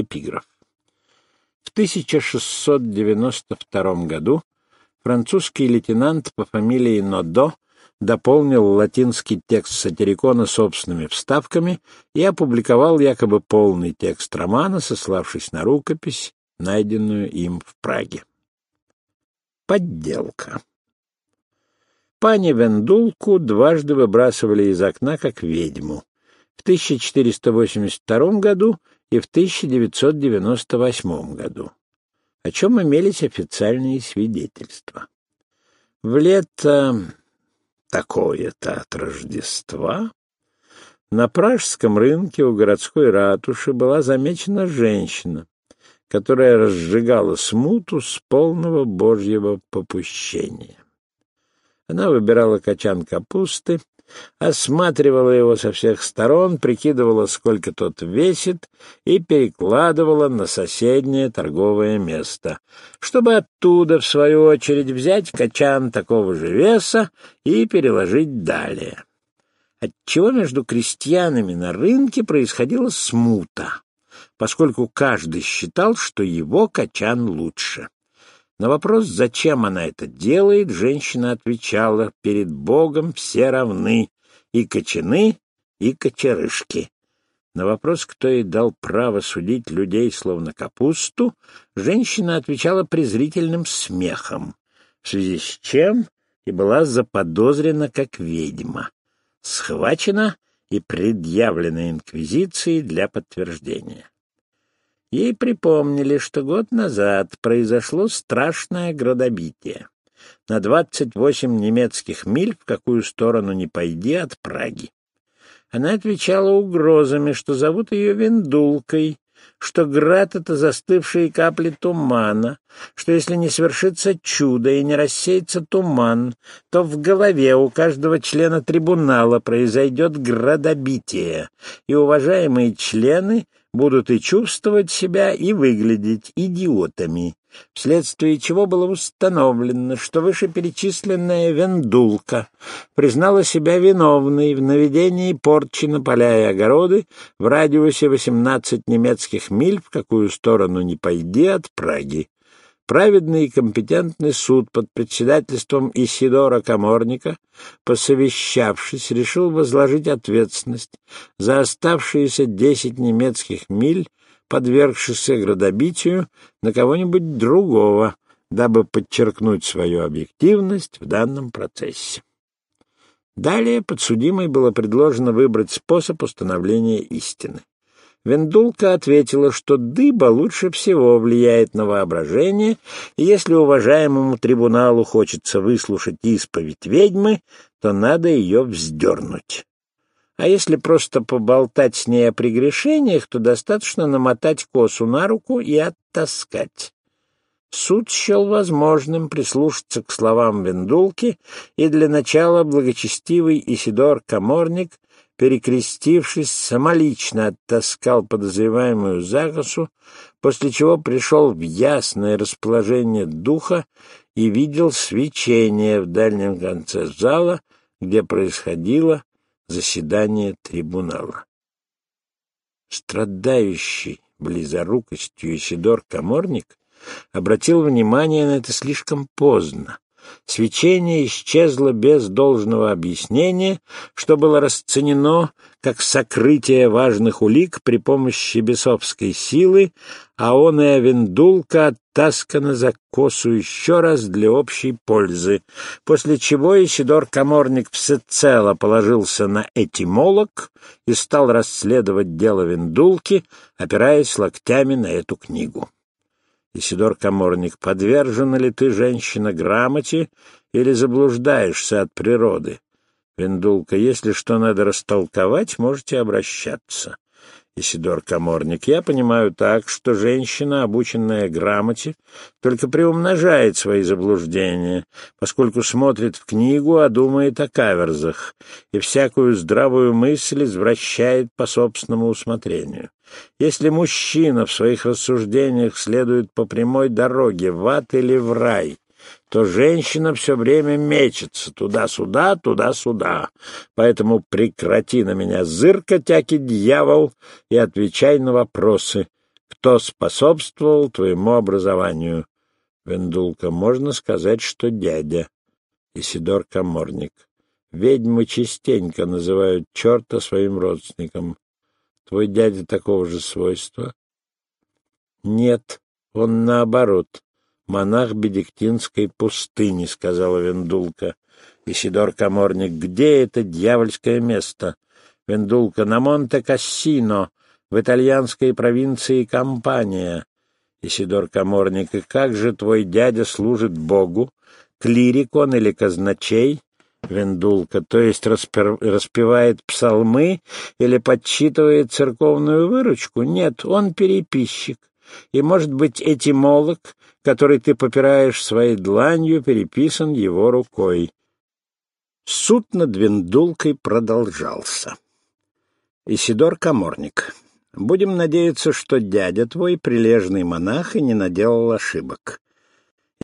Эпиграф. В 1692 году французский лейтенант по фамилии Нодо дополнил латинский текст сатирикона собственными вставками и опубликовал якобы полный текст романа, сославшись на рукопись, найденную им в Праге. Подделка. Пани Вендулку дважды выбрасывали из окна как ведьму. В 1482 году и в 1998 году, о чем имелись официальные свидетельства. В лето такое-то от Рождества на пражском рынке у городской ратуши была замечена женщина, которая разжигала смуту с полного божьего попущения. Она выбирала качан капусты, осматривала его со всех сторон, прикидывала, сколько тот весит, и перекладывала на соседнее торговое место, чтобы оттуда, в свою очередь, взять качан такого же веса и переложить далее. Отчего между крестьянами на рынке происходила смута, поскольку каждый считал, что его качан лучше. На вопрос, зачем она это делает, женщина отвечала, перед Богом все равны, и кочаны, и кочерышки. На вопрос, кто ей дал право судить людей словно капусту, женщина отвечала презрительным смехом, в связи с чем и была заподозрена как ведьма, схвачена и предъявлена инквизицией для подтверждения. Ей припомнили, что год назад произошло страшное градобитие. На двадцать восемь немецких миль, в какую сторону ни пойди, от Праги. Она отвечала угрозами, что зовут ее Вендулкой, что град — это застывшие капли тумана, что если не свершится чудо и не рассеется туман, то в голове у каждого члена трибунала произойдет градобитие, и уважаемые члены будут и чувствовать себя, и выглядеть идиотами, вследствие чего было установлено, что вышеперечисленная вендулка признала себя виновной в наведении порчи на поля и огороды в радиусе 18 немецких миль, в какую сторону ни пойди от Праги. Праведный и компетентный суд под председательством Исидора Каморника, посовещавшись, решил возложить ответственность за оставшиеся десять немецких миль, подвергшихся градобитию, на кого-нибудь другого, дабы подчеркнуть свою объективность в данном процессе. Далее подсудимой было предложено выбрать способ установления истины. Вендулка ответила, что дыба лучше всего влияет на воображение, и если уважаемому трибуналу хочется выслушать исповедь ведьмы, то надо ее вздернуть. А если просто поболтать с ней о прегрешениях, то достаточно намотать косу на руку и оттаскать. Суд счел возможным прислушаться к словам Вендулки, и для начала благочестивый Исидор Каморник перекрестившись, самолично оттаскал подозреваемую Закосу, после чего пришел в ясное расположение духа и видел свечение в дальнем конце зала, где происходило заседание трибунала. Страдающий близорукостью Исидор Каморник обратил внимание на это слишком поздно, Свечение исчезло без должного объяснения, что было расценено как сокрытие важных улик при помощи бесовской силы, а он и Авендулка оттасканы за косу еще раз для общей пользы, после чего Исидор Каморник всецело положился на этимолог и стал расследовать дело Вендулки, опираясь локтями на эту книгу. Исидор Каморник, подвержена ли ты, женщина, грамоте или заблуждаешься от природы? Вендулка, если что надо растолковать, можете обращаться. Исидор Каморник, я понимаю так, что женщина, обученная грамоте, только приумножает свои заблуждения, поскольку смотрит в книгу, а думает о каверзах, и всякую здравую мысль извращает по собственному усмотрению. Если мужчина в своих рассуждениях следует по прямой дороге в ад или в рай, то женщина все время мечется туда-сюда, туда-сюда. Поэтому прекрати на меня зыркать, аки дьявол, и отвечай на вопросы. Кто способствовал твоему образованию? Вендулка. Можно сказать, что дядя. Исидор Каморник. Ведьмы частенько называют черта своим родственником. Твой дядя такого же свойства? Нет, он наоборот. Монах Бедиктинской пустыни, сказала Вендулка. Исидор Каморник. Где это дьявольское место? Вендулка. На Монте-Кассино, в итальянской провинции Кампания. Исидор Каморник. И как же твой дядя служит Богу? Клирик он или казначей? Вендулка, то есть распер... распевает псалмы или подсчитывает церковную выручку? Нет, он переписчик. И, может быть, этимолог, который ты попираешь своей дланью, переписан его рукой. Суд над Вендулкой продолжался. Исидор Каморник, будем надеяться, что дядя твой прилежный монах и не наделал ошибок.